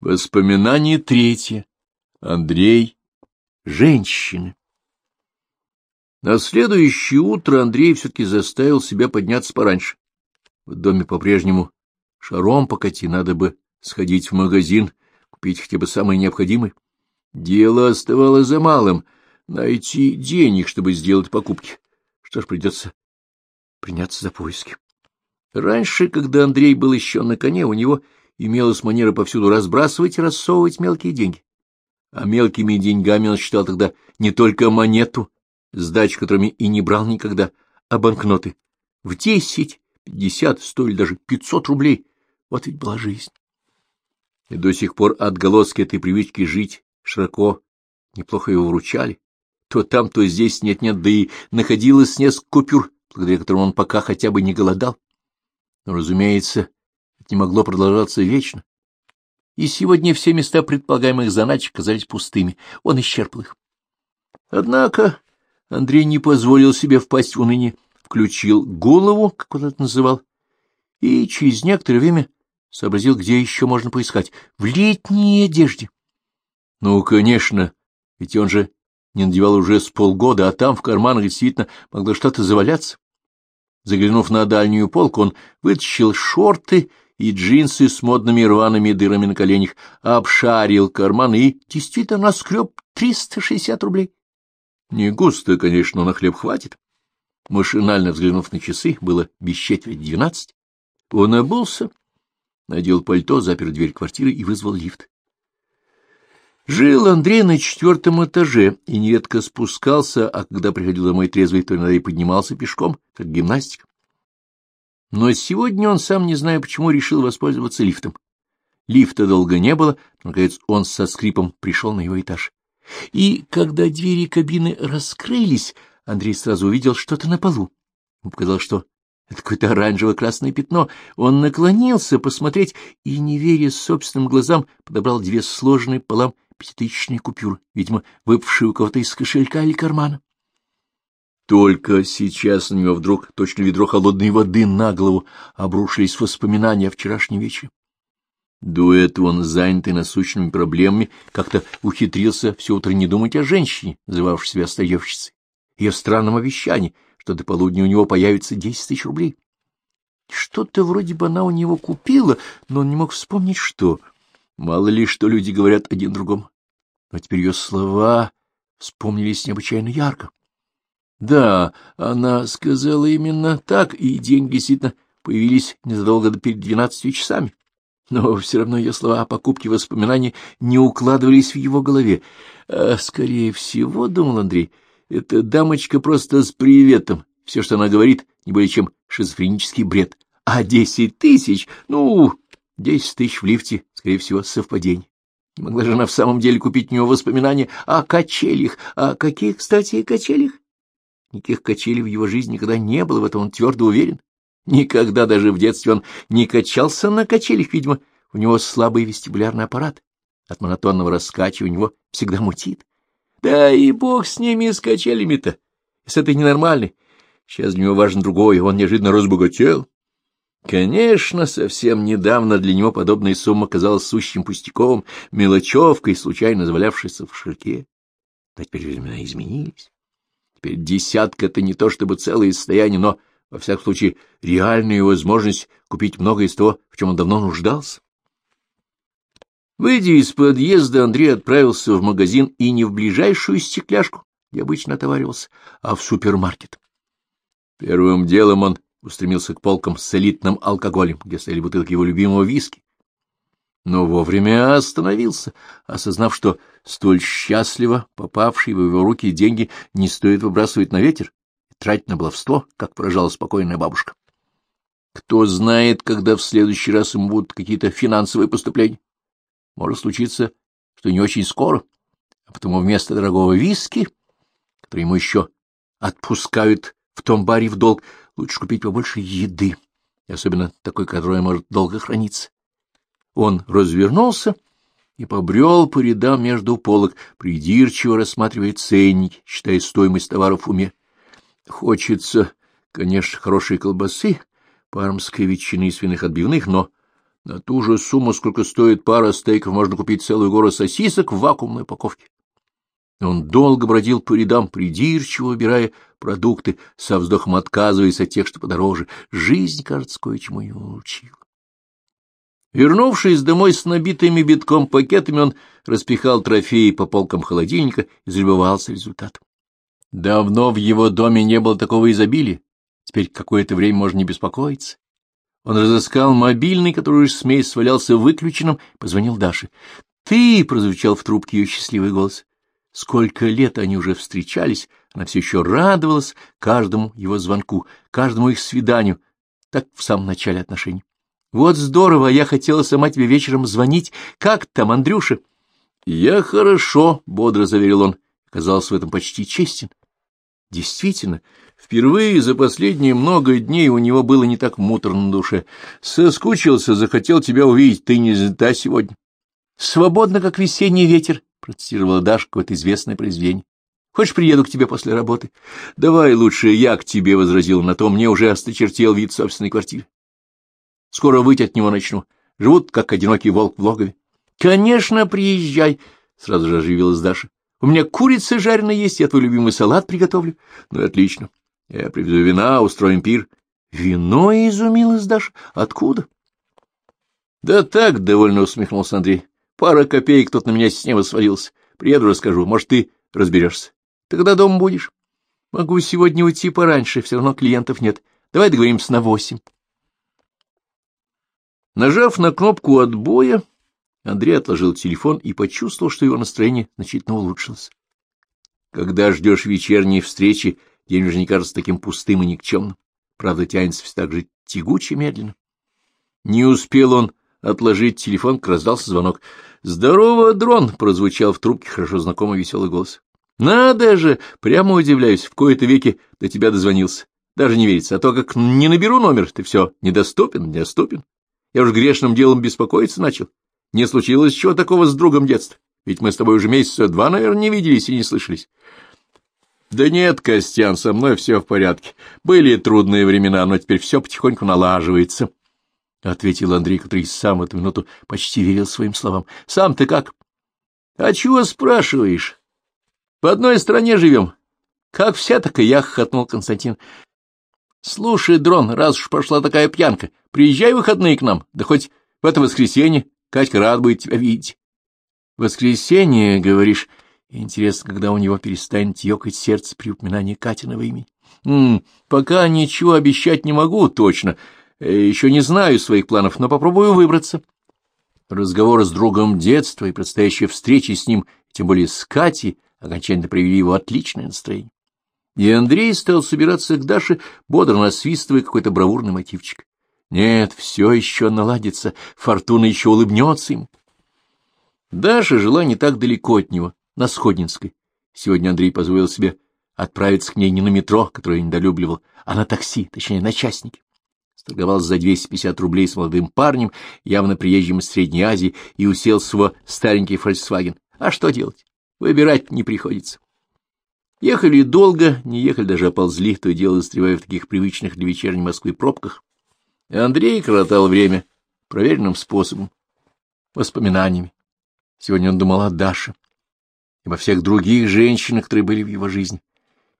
Воспоминание третье. Андрей. Женщины. На следующее утро Андрей все-таки заставил себя подняться пораньше. В доме по-прежнему шаром покати, надо бы сходить в магазин, купить хотя бы самое необходимое. Дело оставалось за малым — найти денег, чтобы сделать покупки. Что ж, придется приняться за поиски. Раньше, когда Андрей был еще на коне, у него имелась манера повсюду разбрасывать и рассовывать мелкие деньги. А мелкими деньгами он считал тогда не только монету, сдачу которыми и не брал никогда, а банкноты. В десять, пятьдесят, сто или даже пятьсот рублей. Вот ведь была жизнь. И до сих пор отголоски этой привычки жить широко неплохо его вручали. То там, то здесь нет-нет, да и находилось несколько купюр, благодаря которым он пока хотя бы не голодал. Но, разумеется, не могло продолжаться вечно. И сегодня все места предполагаемых заначек казались пустыми. Он исчерпал их. Однако Андрей не позволил себе впасть в уныние, включил голову, как он это называл, и через некоторое время сообразил, где еще можно поискать. В летней одежде. Ну, конечно, ведь он же не надевал уже с полгода, а там в карманах действительно могло что-то заваляться. Заглянув на дальнюю полку, он вытащил шорты и джинсы с модными рваными дырами на коленях, обшарил карман и действительно наскреб 360 рублей. Не густо, конечно, на хлеб хватит. Машинально взглянув на часы, было без четверти двенадцать. Он обулся, надел пальто, запер дверь квартиры и вызвал лифт. Жил Андрей на четвертом этаже и нередко спускался, а когда приходил домой трезвый, то иногда и поднимался пешком, как гимнастик. Но сегодня он, сам не зная почему, решил воспользоваться лифтом. Лифта долго не было, наконец он со скрипом пришел на его этаж. И когда двери кабины раскрылись, Андрей сразу увидел что-то на полу. Ему показалось, что это какое-то оранжево-красное пятно. Он наклонился посмотреть и, не веря собственным глазам, подобрал две сложенные полам пятитысячные купюры, видимо, выпавшие у кого-то из кошелька или кармана. Только сейчас на него вдруг, точно ведро холодной воды на голову, обрушились воспоминания о вчерашнем вечере. До этого он, занятый насущными проблемами, как-то ухитрился все утро не думать о женщине, называвшей себя стоевщицей, ее странном обещании, что до полудня у него появится десять тысяч рублей. Что-то вроде бы она у него купила, но он не мог вспомнить, что. Мало ли, что люди говорят один другому. Но теперь ее слова вспомнились необычайно ярко. Да, она сказала именно так, и деньги действительно появились незадолго перед двенадцатью часами. Но все равно ее слова о покупке воспоминаний не укладывались в его голове. А, скорее всего, — думал Андрей, — эта дамочка просто с приветом. Все, что она говорит, не более чем шизофренический бред. А десять тысяч? Ну, десять тысяч в лифте, скорее всего, совпадение. Не могла же она в самом деле купить у него воспоминания о качелях. А каких, кстати, качелях? Никаких качелей в его жизни никогда не было, в этом он твердо уверен. Никогда даже в детстве он не качался на качелях, видимо, у него слабый вестибулярный аппарат. От монотонного раскачивания у него всегда мутит. Да и бог с ними, с качелями-то, с этой ненормальной. Сейчас для него важно другое, он неожиданно разбогател. Конечно, совсем недавно для него подобная сумма казалась сущим пустяком, мелочевкой, случайно завалявшейся в ширке. Но теперь времена изменились. Теперь десятка — это не то чтобы целое состояние, но во всяком случае, реальную возможность купить многое из того, в чем он давно нуждался. Выйдя из подъезда, Андрей отправился в магазин и не в ближайшую стекляшку, где обычно отоваривался, а в супермаркет. Первым делом он устремился к полкам с элитным алкоголем, где стояли бутылки его любимого виски. Но вовремя остановился, осознав, что столь счастливо попавшие в его руки деньги не стоит выбрасывать на ветер, тратить на баловство, как поражала спокойная бабушка. Кто знает, когда в следующий раз ему будут какие-то финансовые поступления. Может случиться, что не очень скоро, а потому вместо дорогого виски, который ему еще отпускают в том баре в долг, лучше купить побольше еды, особенно такой, которая может долго храниться. Он развернулся и побрел по рядам между полок, придирчиво рассматривая ценники, считая стоимость товаров в уме. Хочется, конечно, хорошей колбасы, пармской ветчины и свиных отбивных, но На ту же сумму, сколько стоит пара стейков, можно купить целую гору сосисок в вакуумной упаковке. Он долго бродил по рядам, придирчиво выбирая продукты, со вздохом отказываясь от тех, что подороже. Жизнь, кажется, кое-чему его учила. Вернувшись домой с набитыми битком пакетами, он распихал трофеи по полкам холодильника и залюбовался результатом. Давно в его доме не было такого изобилия. Теперь какое-то время можно не беспокоиться. Он разыскал мобильный, который уж смесь свалялся выключенным, позвонил Даше. «Ты!» — прозвучал в трубке ее счастливый голос. Сколько лет они уже встречались, она все еще радовалась каждому его звонку, каждому их свиданию, так в самом начале отношений. Вот здорово, я хотела сама тебе вечером звонить. Как там, Андрюша? — Я хорошо, — бодро заверил он. Казался в этом почти честен. Действительно, впервые за последние много дней у него было не так муторно на душе. Соскучился, захотел тебя увидеть, ты не занята сегодня. — Свободно, как весенний ветер, — процитировала Дашка это известное произведение. — Хочешь, приеду к тебе после работы? — Давай лучше я к тебе, — возразил на то, мне уже осточертел вид собственной квартиры. Скоро выйти от него начну. Живут, как одинокий волк в логове. — Конечно, приезжай, — сразу же оживилась Даша. — У меня курица жареная есть, я твой любимый салат приготовлю. — Ну, отлично. Я привезу вина, устроим пир. — Вино, — изумилась Даша. — Откуда? — Да так, — довольно усмехнулся Андрей. — Пара копеек тут на меня с неба свалился. Приеду, расскажу. Может, ты разберешься. Ты когда дома будешь? — Могу сегодня уйти пораньше, все равно клиентов нет. Давай договоримся на восемь. Нажав на кнопку отбоя, Андрей отложил телефон и почувствовал, что его настроение значительно улучшилось. Когда ждешь вечерней встречи, день уже не кажется таким пустым и никчемным. Правда, тянется все так же тягуче медленно. Не успел он отложить телефон, как раздался звонок. «Здорово, дрон!» — прозвучал в трубке хорошо знакомый веселый голос. «Надо же! Прямо удивляюсь, в кои-то веки до тебя дозвонился. Даже не верится, а то как не наберу номер, ты все недоступен, недоступен. Я уж грешным делом беспокоиться начал. Не случилось чего такого с другом детства? Ведь мы с тобой уже месяца два, наверное, не виделись и не слышались. Да нет, Костян, со мной все в порядке. Были трудные времена, но теперь все потихоньку налаживается. — ответил Андрей, который сам в эту минуту почти верил своим словам. — Сам ты как? — А чего спрашиваешь? В одной стране живем. — Как вся, так и я, — хохотнул Константин. — Слушай, Дрон, раз уж пошла такая пьянка, приезжай в выходные к нам, да хоть в это воскресенье. Катька рад будет тебя видеть. — Воскресенье, говоришь? Интересно, когда у него перестанет ёкать сердце при упоминании Катиного имени. М пока ничего обещать не могу точно. Э, Еще не знаю своих планов, но попробую выбраться. Разговор с другом детства и предстоящая встреча с ним, тем более с Катей, окончательно привели его отличное настроение. И Андрей стал собираться к Даше, бодро насвистывая какой-то бравурный мотивчик. Нет, все еще наладится, фортуна еще улыбнется им. Даша жила не так далеко от него, на Сходнинской. Сегодня Андрей позволил себе отправиться к ней не на метро, которое недолюбливал, а на такси, точнее, на частнике. Сторговался за 250 рублей с молодым парнем, явно приезжим из Средней Азии, и усел свой старенький «Фольксваген». А что делать? Выбирать не приходится. Ехали долго, не ехали, даже оползли, то и дело застревая в таких привычных для вечерней Москвы пробках. И Андрей коротал время проверенным способом, воспоминаниями. Сегодня он думал о Даше и во всех других женщинах, которые были в его жизни.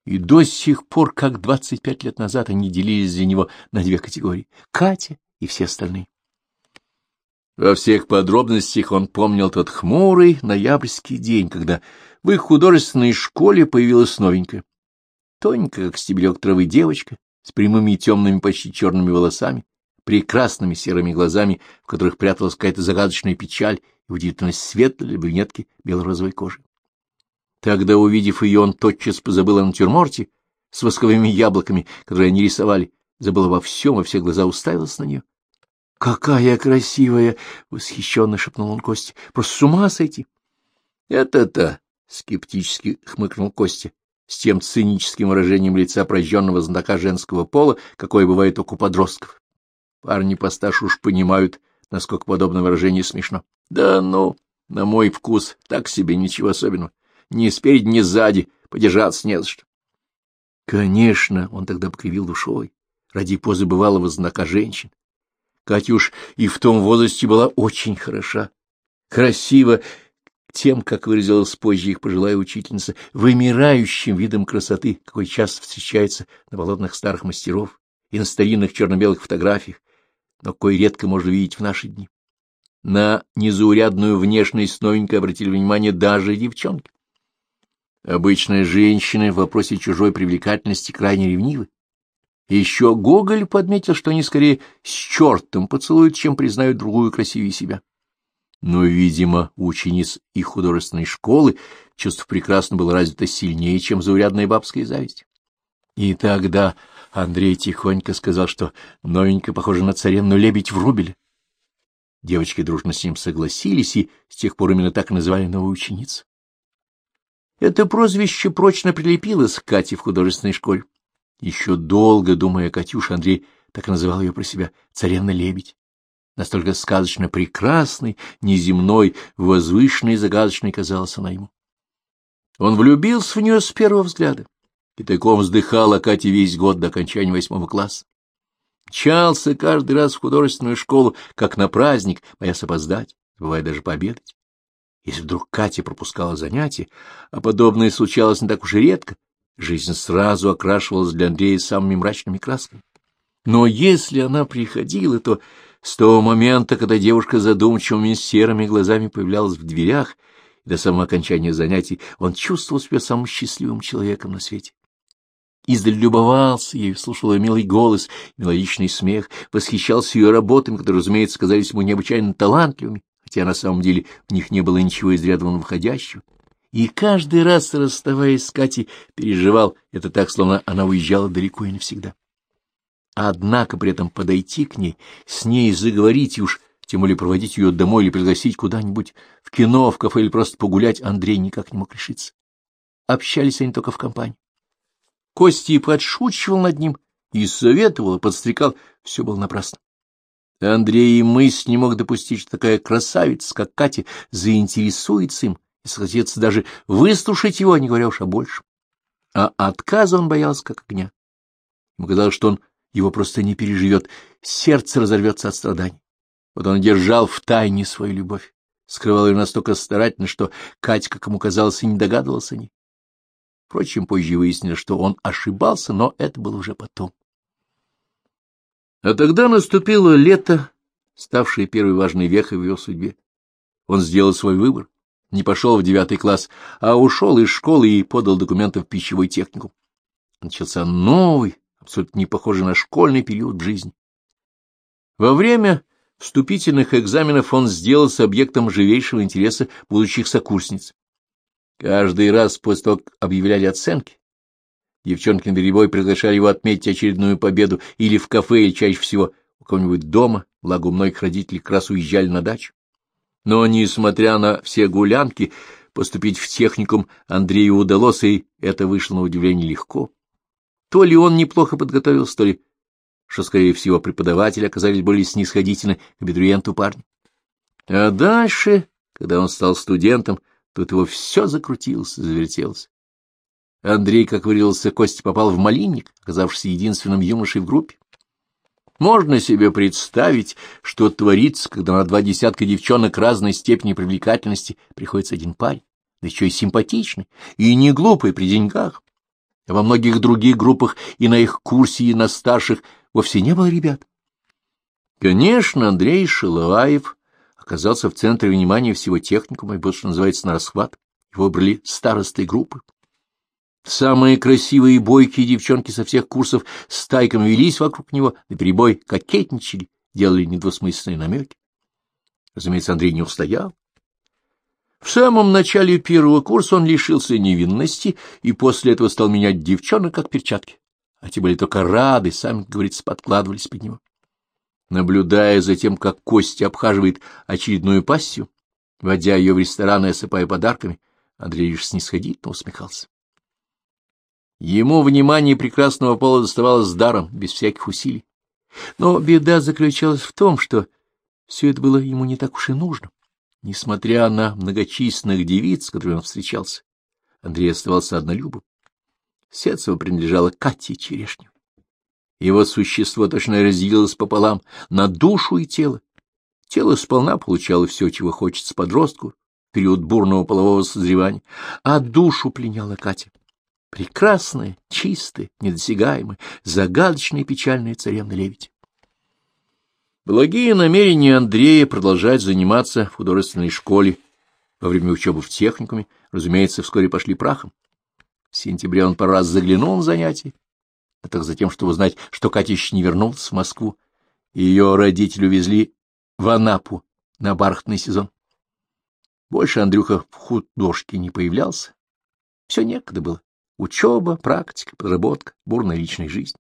И до сих пор, как двадцать пять лет назад, они делились для него на две категории — Катя и все остальные. Во всех подробностях он помнил тот хмурый ноябрьский день, когда в их художественной школе появилась новенькая. Тоненькая, как стебелек травы, девочка с прямыми темными, почти черными волосами, прекрасными серыми глазами, в которых пряталась какая-то загадочная печаль и удивительно светлой брюнетки бело-розовой кожи. Тогда, увидев ее, он тотчас позабыл о натюрморте с восковыми яблоками, которые они рисовали, забыл обо всем, во все глаза уставился на нее. — Какая красивая! — восхищенно шепнул он Косте. — Просто с ума сойти! — Это-то! — скептически хмыкнул Костя, с тем циническим выражением лица прожженного знатока женского пола, какое бывает только у подростков. Парни постарше уж понимают, насколько подобное выражение смешно. Да ну, на мой вкус, так себе ничего особенного. Ни спереди, ни сзади, подержаться не за что. Конечно, он тогда покривил душой, ради позы бывалого знака женщин. Катюш и в том возрасте была очень хороша, красива тем, как выразилась позже их пожилая учительница, вымирающим видом красоты, какой часто встречается на полотнах старых мастеров и на старинных черно-белых фотографиях, но кое редко можно видеть в наши дни. На незаурядную внешность новенько обратили внимание даже девчонки. Обычно женщины в вопросе чужой привлекательности крайне ревнивы. Еще Гоголь подметил, что они скорее с чертом поцелуют, чем признают другую красивее себя. Но, видимо, учениц их художественной школы чувство прекрасно было развито сильнее, чем заурядная бабская зависть. И тогда Андрей тихонько сказал, что новенькая похожа на царевну лебедь в рубеле. Девочки дружно с ним согласились, и с тех пор именно так называли новую ученицу. Это прозвище прочно прилепилось к Кате в художественной школе. Еще долго, думая о Катюше, Андрей так и называл ее про себя «царевна-лебедь». Настолько сказочно прекрасной, неземной, возвышенной и загадочной казалась она ему. Он влюбился в нее с первого взгляда и тайком вздыхал о Кате весь год до окончания восьмого класса. Чался каждый раз в художественную школу, как на праздник, боясь опоздать, бывает даже пообедать. Если вдруг Катя пропускала занятия, а подобное случалось не так уж и редко, жизнь сразу окрашивалась для Андрея самыми мрачными красками. Но если она приходила, то с того момента, когда девушка задумчивыми серыми глазами появлялась в дверях, до самого окончания занятий, он чувствовал себя самым счастливым человеком на свете. Издаль любовался ею, слушал ее милый голос, мелодичный смех, восхищался ее работами, которые, разумеется, казались ему необычайно талантливыми, хотя на самом деле в них не было ничего из ряда выходящего. И каждый раз, расставаясь с Катей, переживал это так, словно она уезжала далеко и навсегда. Однако при этом подойти к ней, с ней заговорить и уж тем более проводить ее домой или пригласить куда-нибудь в кино, в кафе или просто погулять, Андрей никак не мог решиться. Общались они только в компании. Кости подшучивал над ним и советовал, подстрекал, все было напрасно. Андрей и мысль не мог допустить, что такая красавица, как Катя, заинтересуется им и согласится даже выслушать его, не говоря уж о большем. А отказа он боялся, как огня. Ему казалось, что он его просто не переживет, сердце разорвется от страданий. Вот он держал в тайне свою любовь, скрывал ее настолько старательно, что Катя, как ему казалось, и не догадывался ней. Впрочем, позже выяснилось, что он ошибался, но это было уже потом. А тогда наступило лето, ставшее первой важной вехой в его судьбе. Он сделал свой выбор, не пошел в девятый класс, а ушел из школы и подал документы в пищевой технику. Начался новый, абсолютно не похожий на школьный период в жизни. Во время вступительных экзаменов он сделался объектом живейшего интереса будущих сокурсниц. Каждый раз после того, как объявляли оценки, девчонки на перебой приглашали его отметить очередную победу или в кафе, или чаще всего у кого-нибудь дома, благо у многих родителей как раз уезжали на дачу. Но, несмотря на все гулянки, поступить в техникум Андрею удалось, и это вышло на удивление легко. То ли он неплохо подготовился, то ли, что, скорее всего, преподаватели оказались более снисходительны к абитуриенту парня. А дальше, когда он стал студентом, Тут его все закрутилось, завертелось. Андрей, как выразился Костя, попал в малинник, оказавшись единственным юношей в группе. Можно себе представить, что творится, когда на два десятка девчонок разной степени привлекательности приходится один парень, да еще и симпатичный, и не глупый при деньгах. А во многих других группах и на их курсе, и на старших вовсе не было ребят. Конечно, Андрей Шиловаев оказался в центре внимания всего техникума и был, что называется, на расхват. Его выбрали старостой группы. Самые красивые и бойкие девчонки со всех курсов стайками велись вокруг него, на перебой кокетничали, делали недвусмысленные намеки. Разумеется, Андрей не устоял. В самом начале первого курса он лишился невинности и после этого стал менять девчонок как перчатки. А те были только рады, сами, как говорится, подкладывались под него. Наблюдая за тем, как Костя обхаживает очередную пассию, водя ее в ресторан и осыпая подарками, Андрей лишь снисходительно усмехался. Ему внимание прекрасного пола доставалось даром, без всяких усилий. Но беда заключалась в том, что все это было ему не так уж и нужно. Несмотря на многочисленных девиц, с которыми он встречался, Андрей оставался однолюбом. Сердце его принадлежало Кате Черешню. Его существо точно разделилось пополам на душу и тело. Тело сполна получало все, чего хочется подростку в период бурного полового созревания, а душу пленяла Катя. Прекрасная, чистая, недосягаемая, загадочная и печальная царевна Лебедь. Благие намерения Андрея продолжать заниматься в художественной школе во время учебы в техникуме, разумеется, вскоре пошли прахом. В сентябре он пару раз заглянул на занятия, а так затем, чтобы узнать, что Катя еще не вернулась в Москву, ее родители увезли в Анапу на бархатный сезон. Больше Андрюха в художке не появлялся. Все некогда было. Учеба, практика, подработка, бурная личная жизнь.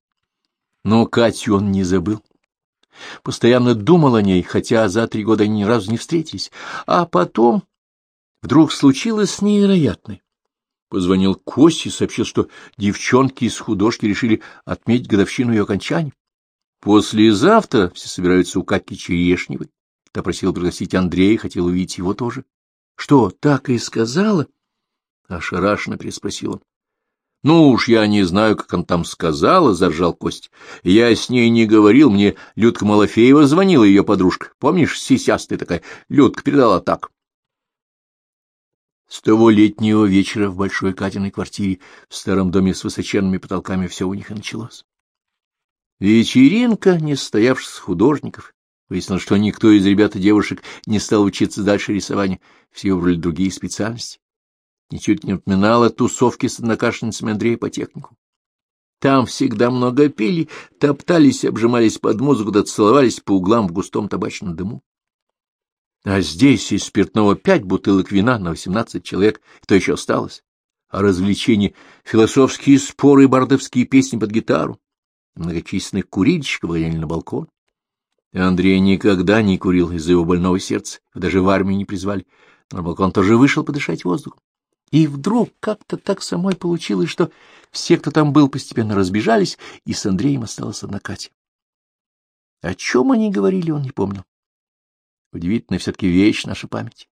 Но Катю он не забыл. Постоянно думал о ней, хотя за три года они ни разу не встретились. А потом вдруг случилось невероятное. Позвонил Косте и сообщил, что девчонки из художки решили отметить годовщину ее окончания. Послезавтра все собираются у Катки Черешневой. Та просила пригласить Андрея, хотел увидеть его тоже. — Что, так и сказала? — ошарашенно переспросил он. — Ну уж я не знаю, как он там сказала, — заржал Кость. — Я с ней не говорил, мне Людка Малафеева звонила, ее подружка. Помнишь, сисястая такая? Людка передала так. С того летнего вечера в большой Катиной квартире в старом доме с высоченными потолками все у них и началось. Вечеринка нестоявшихся художников. Выяснилось, что никто из ребят и девушек не стал учиться дальше рисования, все выбрали другие специальности. Ничуть не напоминало тусовки с однокашницами Андрея по технику. Там всегда много пили, топтались, обжимались под музыку, да целовались по углам в густом табачном дыму. А здесь из спиртного пять бутылок вина на восемнадцать человек, то еще осталось. А развлечения — философские споры и бардовские песни под гитару. Многочисленных курильщиков гоняли на балкон. И Андрей никогда не курил из-за его больного сердца, даже в армию не призвали. На балкон тоже вышел подышать воздухом. И вдруг как-то так самой получилось, что все, кто там был, постепенно разбежались, и с Андреем осталась одна Катя. О чем они говорили, он не помнил. Удивительная все-таки вещь наша память.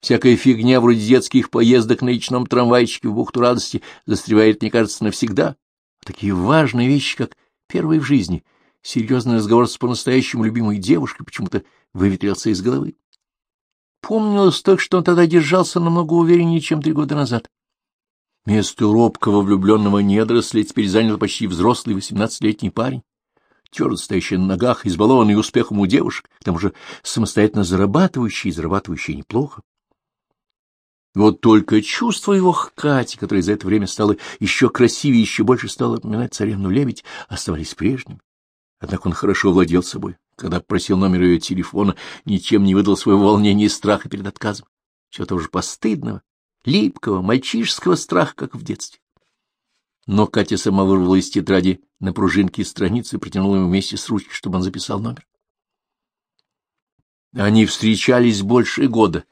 Всякая фигня вроде детских поездок на личном трамвайчике в бухту радости застревает, мне кажется, навсегда. А такие важные вещи, как первый в жизни, серьезный разговор с по-настоящему любимой девушкой почему-то выветрился из головы. Помнилось только, что он тогда держался намного увереннее, чем три года назад. Место робкого влюбленного недоросля теперь занял почти взрослый восемнадцатилетний парень твердо стоящий на ногах, избалованный успехом у девушек, к тому же самостоятельно зарабатывающий и зарабатывающий неплохо. Вот только чувство его к Кате, которая за это время стала еще красивее, еще больше стала напоминать царевну-лебедь, оставались прежними. Однако он хорошо владел собой. Когда просил номер ее телефона, ничем не выдал своего волнения и страха перед отказом. Чего-то уже постыдного, липкого, мальчишеского страха, как в детстве. Но Катя сама вырвала из тетради на пружинке страницы и протянула ему вместе с ручкой, чтобы он записал номер. Они встречались больше года,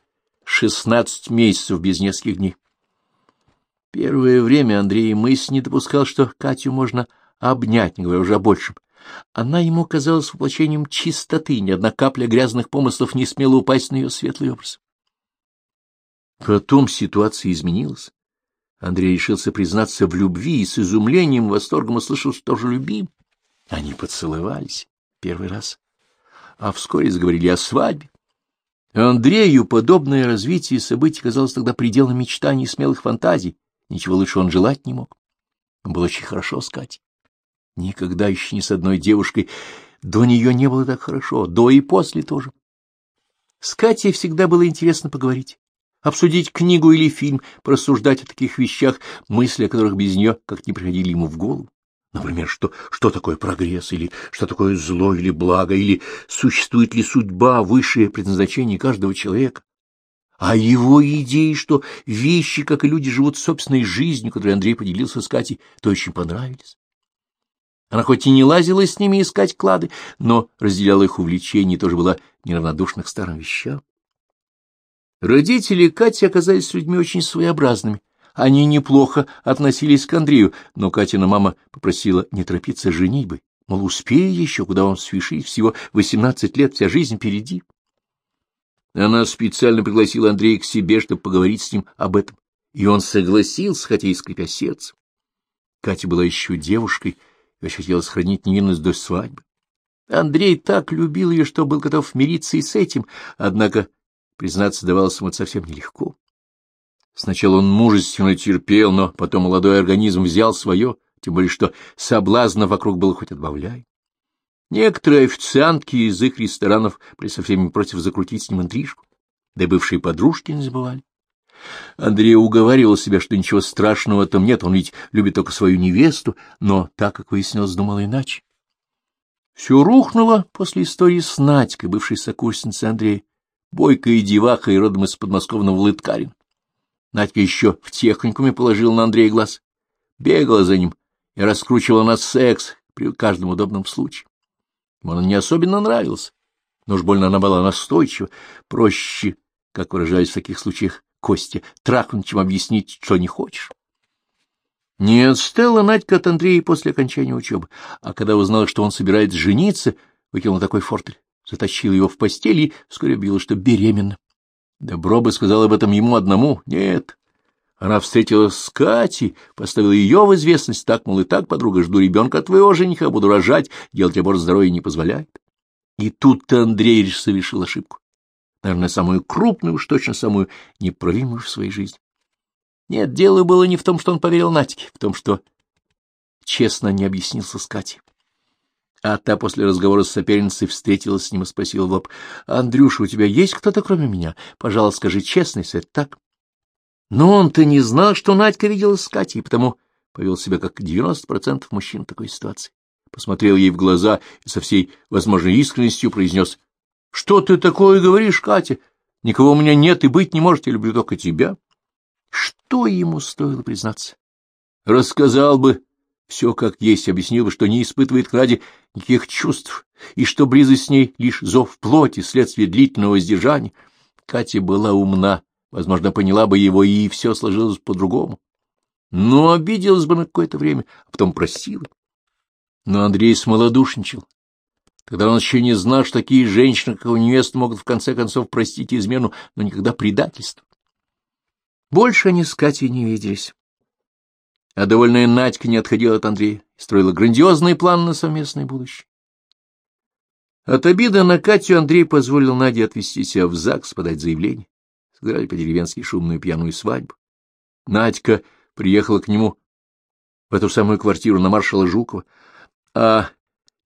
шестнадцать месяцев без нескольких дней. Первое время Андрей мысль не допускал, что Катю можно обнять, не говоря уже о большем. Она ему казалась воплощением чистоты, ни одна капля грязных помыслов не смела упасть на ее светлый образ. Потом ситуация изменилась. Андрей решился признаться в любви и с изумлением, восторгом услышал, что же любим. Они поцеловались первый раз, а вскоре заговорили о свадьбе. Андрею подобное развитие событий казалось тогда пределом мечтаний и смелых фантазий. Ничего лучше он желать не мог. Он был очень хорошо с Катей. Никогда еще ни с одной девушкой до нее не было так хорошо, до и после тоже. С Катей всегда было интересно поговорить обсудить книгу или фильм, просуждать о таких вещах, мысли о которых без нее как не приходили ему в голову. Например, что, что такое прогресс, или что такое зло или благо, или существует ли судьба, высшее предназначение каждого человека. А его идеи, что вещи, как и люди, живут собственной жизнью, которой Андрей поделился с Катей, то очень понравились. Она хоть и не лазила с ними искать клады, но разделяла их увлечения и тоже была неравнодушна к старым вещам. Родители Кати оказались людьми очень своеобразными. Они неплохо относились к Андрею, но Катина мама попросила не торопиться с женитьбой. Мол, успей еще, куда он свишит, всего восемнадцать лет, вся жизнь впереди. Она специально пригласила Андрея к себе, чтобы поговорить с ним об этом, и он согласился, хотя и скрипя сердце. Катя была еще девушкой, очень хотела сохранить невинность до свадьбы. Андрей так любил ее, что был готов мириться и с этим, однако, признаться, давалось ему совсем нелегко. Сначала он мужественно терпел, но потом молодой организм взял свое, тем более что соблазна вокруг было хоть отбавляй. Некоторые официантки из их ресторанов были совсем против закрутить с ним интрижку, да и бывшие подружки не забывали. Андрей уговаривал себя, что ничего страшного там нет, он ведь любит только свою невесту, но, так как выяснилось, думал иначе. Все рухнуло после истории с Надькой, бывшей сокурсницей Андрея, бойкой деваха и родом из подмосковного Лыткарин. Надька еще в техникуме положила на Андрея глаз, бегала за ним и раскручивала на секс при каждом удобном случае. Ему он не особенно нравился, но уж больно она была настойчива, проще, как выражаюсь в таких случаях, Костя, трахнуть, чем объяснить, что не хочешь. Не отстала Надька от Андрея после окончания учебы, а когда узнала, что он собирается жениться, выкинула такой фортель, затащила его в постель и вскоре объявила, что беременна. Добро бы сказал об этом ему одному. Нет. Она встретилась с Катей, поставила ее в известность, так, мол, и так, подруга, жду ребенка от твоего жениха, буду рожать, делать аборт здоровья не позволяет. И тут-то Андрей совершил ошибку. Наверное, самую крупную, уж точно самую неправимую в своей жизни. Нет, дело было не в том, что он поверил Натике, в том, что честно не объяснился с Катей. А та после разговора с соперницей встретилась с ним и спросила в лоб, — Андрюша, у тебя есть кто-то кроме меня? Пожалуйста, скажи честно, если это так. Но он-то не знал, что Надька виделась с Катей, потому повел себя как 90% мужчин в такой ситуации. Посмотрел ей в глаза и со всей возможной искренностью произнес, — Что ты такое говоришь, Катя? Никого у меня нет и быть не может, я люблю только тебя. Что ему стоило признаться? Рассказал бы все как есть, объяснил бы, что не испытывает к Раде никаких чувств, и что близость с ней лишь зов плоти, следствие длительного воздержания. Катя была умна, возможно, поняла бы его, и все сложилось по-другому. Но обиделась бы на какое-то время, а потом простила. Но Андрей смолодушничал. Тогда он еще не знал, что такие женщины, как его невеста, могут в конце концов простить измену, но никогда предательство. Больше они с Катей не виделись а довольная Надька не отходила от Андрея строила грандиозный план на совместное будущее. От обиды на Катю Андрей позволил Наде отвезти себя в ЗАГС, подать заявление. Сыграли по-деревенски шумную пьяную свадьбу. Надька приехала к нему в эту самую квартиру на маршала Жукова, а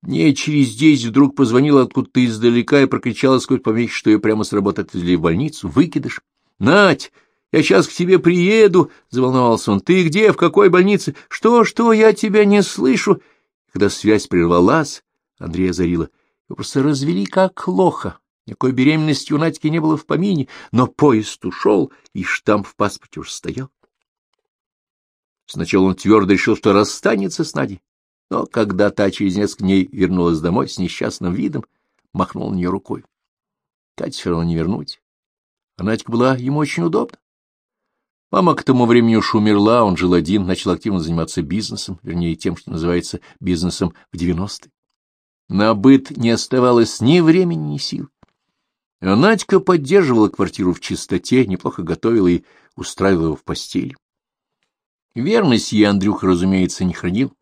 не через десять вдруг позвонила откуда-то издалека и прокричала сквозь помехи, что ее прямо с работы отвезли в больницу. Выкидыш. Надь, я сейчас к тебе приеду, — заволновался он. — Ты где, в какой больнице? Что, что, я тебя не слышу. Когда связь прервалась, Андрея озарила. Его просто развели как лоха. Никакой беременности у Надьки не было в помине, но поезд ушел, и штамп в паспорте уже стоял. Сначала он твердо решил, что расстанется с Надей, но когда та через несколько дней вернулась домой с несчастным видом, махнул на нее рукой. Катя все равно не вернуть. А Надька была ему очень удобна. Мама к тому времени уж умерла, он жил один, начал активно заниматься бизнесом, вернее, тем, что называется бизнесом в девяностые. На быт не оставалось ни времени, ни сил. А Надька поддерживала квартиру в чистоте, неплохо готовила и устраивала его в постели. Верность ей Андрюха, разумеется, не хранил.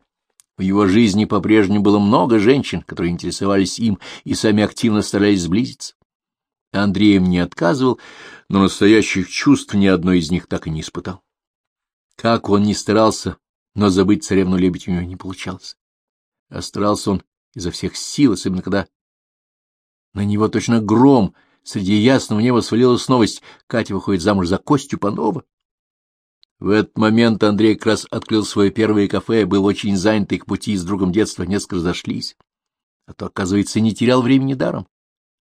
В его жизни по-прежнему было много женщин, которые интересовались им и сами активно старались сблизиться. Андреем не отказывал, но настоящих чувств ни одной из них так и не испытал. Как он ни старался, но забыть царевну лебедь у него не получалось. А старался он изо всех сил, особенно когда на него точно гром среди ясного неба свалилась новость Катя выходит замуж за Костю Панова. В этот момент Андрей как раз открыл свое первое кафе, был очень занят их пути с другом детства, несколько разошлись. А то, оказывается, не терял времени даром.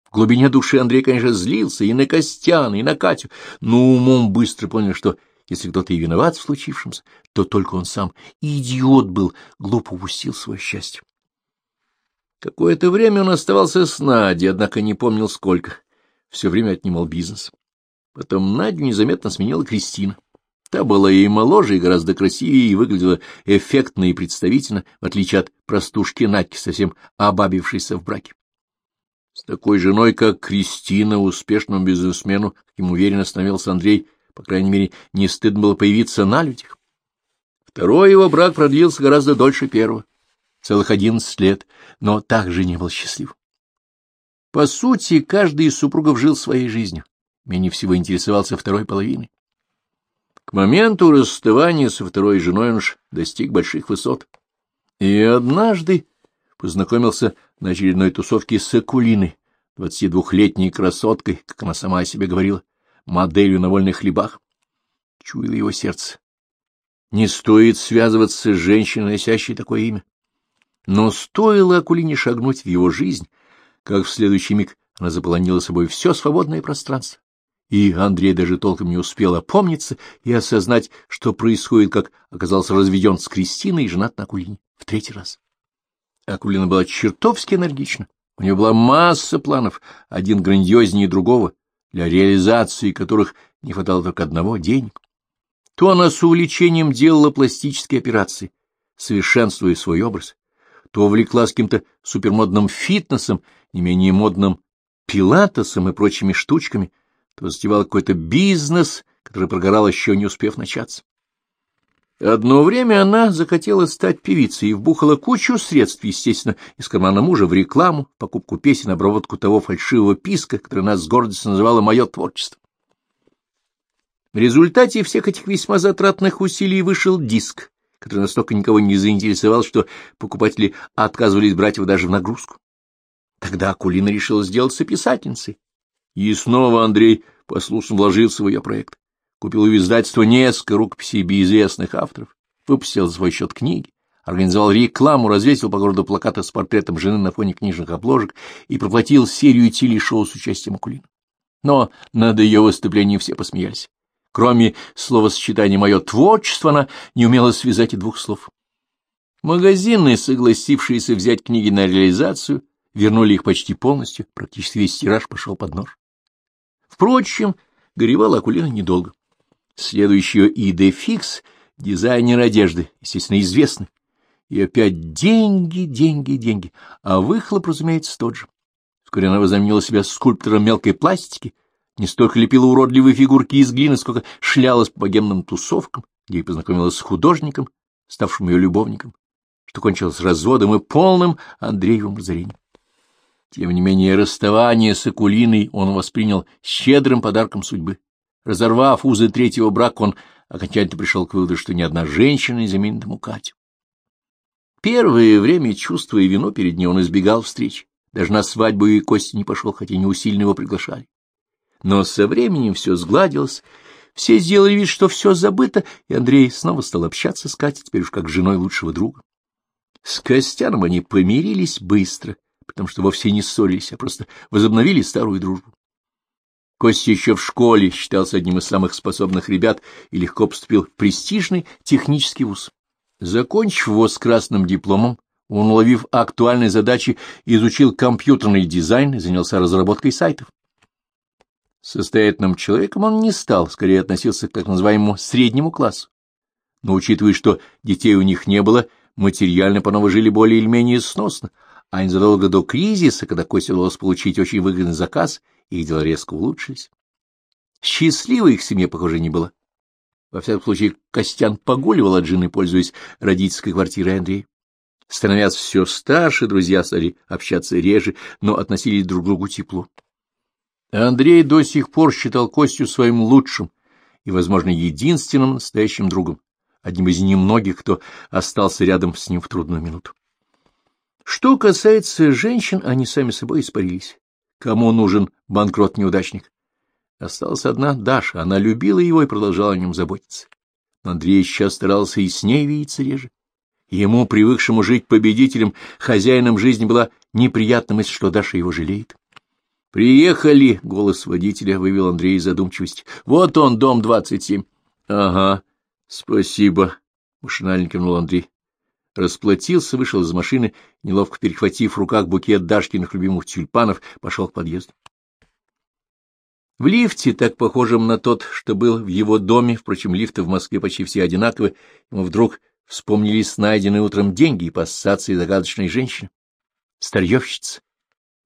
В глубине души Андрей, конечно, злился и на Костяна, и на Катю, но умом быстро понял, что если кто-то и виноват в случившемся, то только он сам. идиот был, глупо упустил свое счастье. Какое-то время он оставался с Надей, однако не помнил сколько. Все время отнимал бизнес. Потом Надю незаметно сменила Кристина. Та была и моложе, и гораздо красивее, и выглядела эффектно и представительно, в отличие от простушки Надьки, совсем обабившейся в браке. С такой женой, как Кристина, успешному бизнесмену, каким уверенно становился Андрей, по крайней мере, не стыдно было появиться на людях. Второй его брак продлился гораздо дольше первого. целых одиннадцать лет, но также не был счастлив. По сути, каждый из супругов жил своей жизнью, менее всего интересовался второй половиной. К моменту расставания со второй женой он уж достиг больших высот. И однажды познакомился на очередной тусовке с Акулиной, двадцатидвухлетней красоткой, как она сама о себе говорила, моделью на вольных хлебах. Чуяло его сердце. Не стоит связываться с женщиной, носящей такое имя. Но стоило Акулине шагнуть в его жизнь, как в следующий миг она заполонила собой все свободное пространство. И Андрей даже толком не успел опомниться и осознать, что происходит, как оказался разведен с Кристиной и женат на Акулине в третий раз. Акулина была чертовски энергична. У нее была масса планов, один грандиознее другого, для реализации которых не хватало только одного — денег. То она с увлечением делала пластические операции, совершенствуя свой образ, то увлеклась каким-то супермодным фитнесом, не менее модным пилатесом и прочими штучками, то затевала какой-то бизнес, который прогорал еще не успев начаться. Одно время она захотела стать певицей и вбухала кучу средств, естественно, из кармана мужа в рекламу, покупку песен, обработку того фальшивого писка, который она с гордостью называла «мое творчество». В результате всех этих весьма затратных усилий вышел диск, который настолько никого не заинтересовал, что покупатели отказывались брать его даже в нагрузку. Тогда Акулина решила сделаться писательницей. И снова Андрей послушно вложился в ее проект купил у издательства несколько рукописей безызвестных авторов, выпустил за свой счет книги, организовал рекламу, развесил по городу плакаты с портретом жены на фоне книжных обложек и проплатил серию телешоу с участием Акулина. Но над ее выступлением все посмеялись. Кроме словосочетания «мое творчество» она не умела связать и двух слов. Магазины, согласившиеся взять книги на реализацию, вернули их почти полностью, практически весь тираж пошел под нож. Впрочем, горевала Акулина недолго. Следующий идефикс — дизайнер одежды, естественно, известный. И опять деньги, деньги, деньги. А выхлоп, разумеется, тот же. Вскоре она возомнила себя скульптором мелкой пластики, не столько лепила уродливые фигурки из глины, сколько шлялась по богемным тусовкам, где и познакомилась с художником, ставшим ее любовником, что кончилось разводом и полным Андреевым разорением. Тем не менее, расставание с Акулиной он воспринял щедрым подарком судьбы. Разорвав узы третьего брака, он окончательно пришел к выводу, что ни одна женщина не заменит ему Катю. Первое время, чувствуя вину перед ней, он избегал встреч. Даже на свадьбу и Кости не пошел, хотя не усиленно его приглашали. Но со временем все сгладилось, все сделали вид, что все забыто, и Андрей снова стал общаться с Катей, теперь уж как с женой лучшего друга. С Костяном они помирились быстро, потому что вовсе не ссорились, а просто возобновили старую дружбу. Костя еще в школе считался одним из самых способных ребят и легко поступил в престижный технический вуз. Закончив его с красным дипломом, он, уловив актуальные задачи, изучил компьютерный дизайн и занялся разработкой сайтов. Состоятельным человеком он не стал, скорее относился к так называемому среднему классу. Но учитывая, что детей у них не было, материально по жили более или менее сносно, а незадолго до кризиса, когда Косте удалось получить очень выгодный заказ, их дела резко улучшились. Счастливой их семье, похоже, не было. Во всяком случае, Костян погуливал от жены, пользуясь родительской квартирой Андрея. Становясь все старше, друзья стали общаться реже, но относились друг к другу тепло. Андрей до сих пор считал Костю своим лучшим и, возможно, единственным настоящим другом, одним из немногих, кто остался рядом с ним в трудную минуту. Что касается женщин, они сами собой испарились. Кому нужен банкрот-неудачник? Осталась одна Даша, она любила его и продолжала о нем заботиться. Но Андрей сейчас старался и с ней видеться реже. Ему, привыкшему жить победителем, хозяином жизни была неприятна мысль, что Даша его жалеет. «Приехали!» — голос водителя вывел Андрей из задумчивости. «Вот он, дом двадцать семь». «Ага, спасибо», — машинально кивнул Андрей расплатился, вышел из машины, неловко перехватив в руках букет Дашкиных любимых тюльпанов, пошел к подъезду. В лифте, так похожем на тот, что был в его доме, впрочем, лифты в Москве почти все одинаковы, ему вдруг вспомнились найденные утром деньги и по ассоциации загадочной женщины. Старьевщица.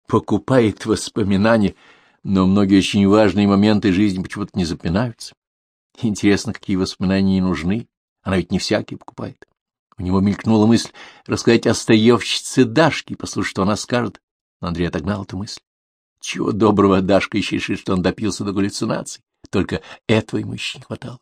Покупает воспоминания, но многие очень важные моменты жизни почему-то не запоминаются. Интересно, какие воспоминания ей нужны. Она ведь не всякие покупает. У него мелькнула мысль рассказать о стоевщице Дашке и послушать, что она скажет. Но Андрей отогнал эту мысль. Чего доброго Дашка еще решит, что он допился до галлюцинаций. Только этого ему еще не хватало.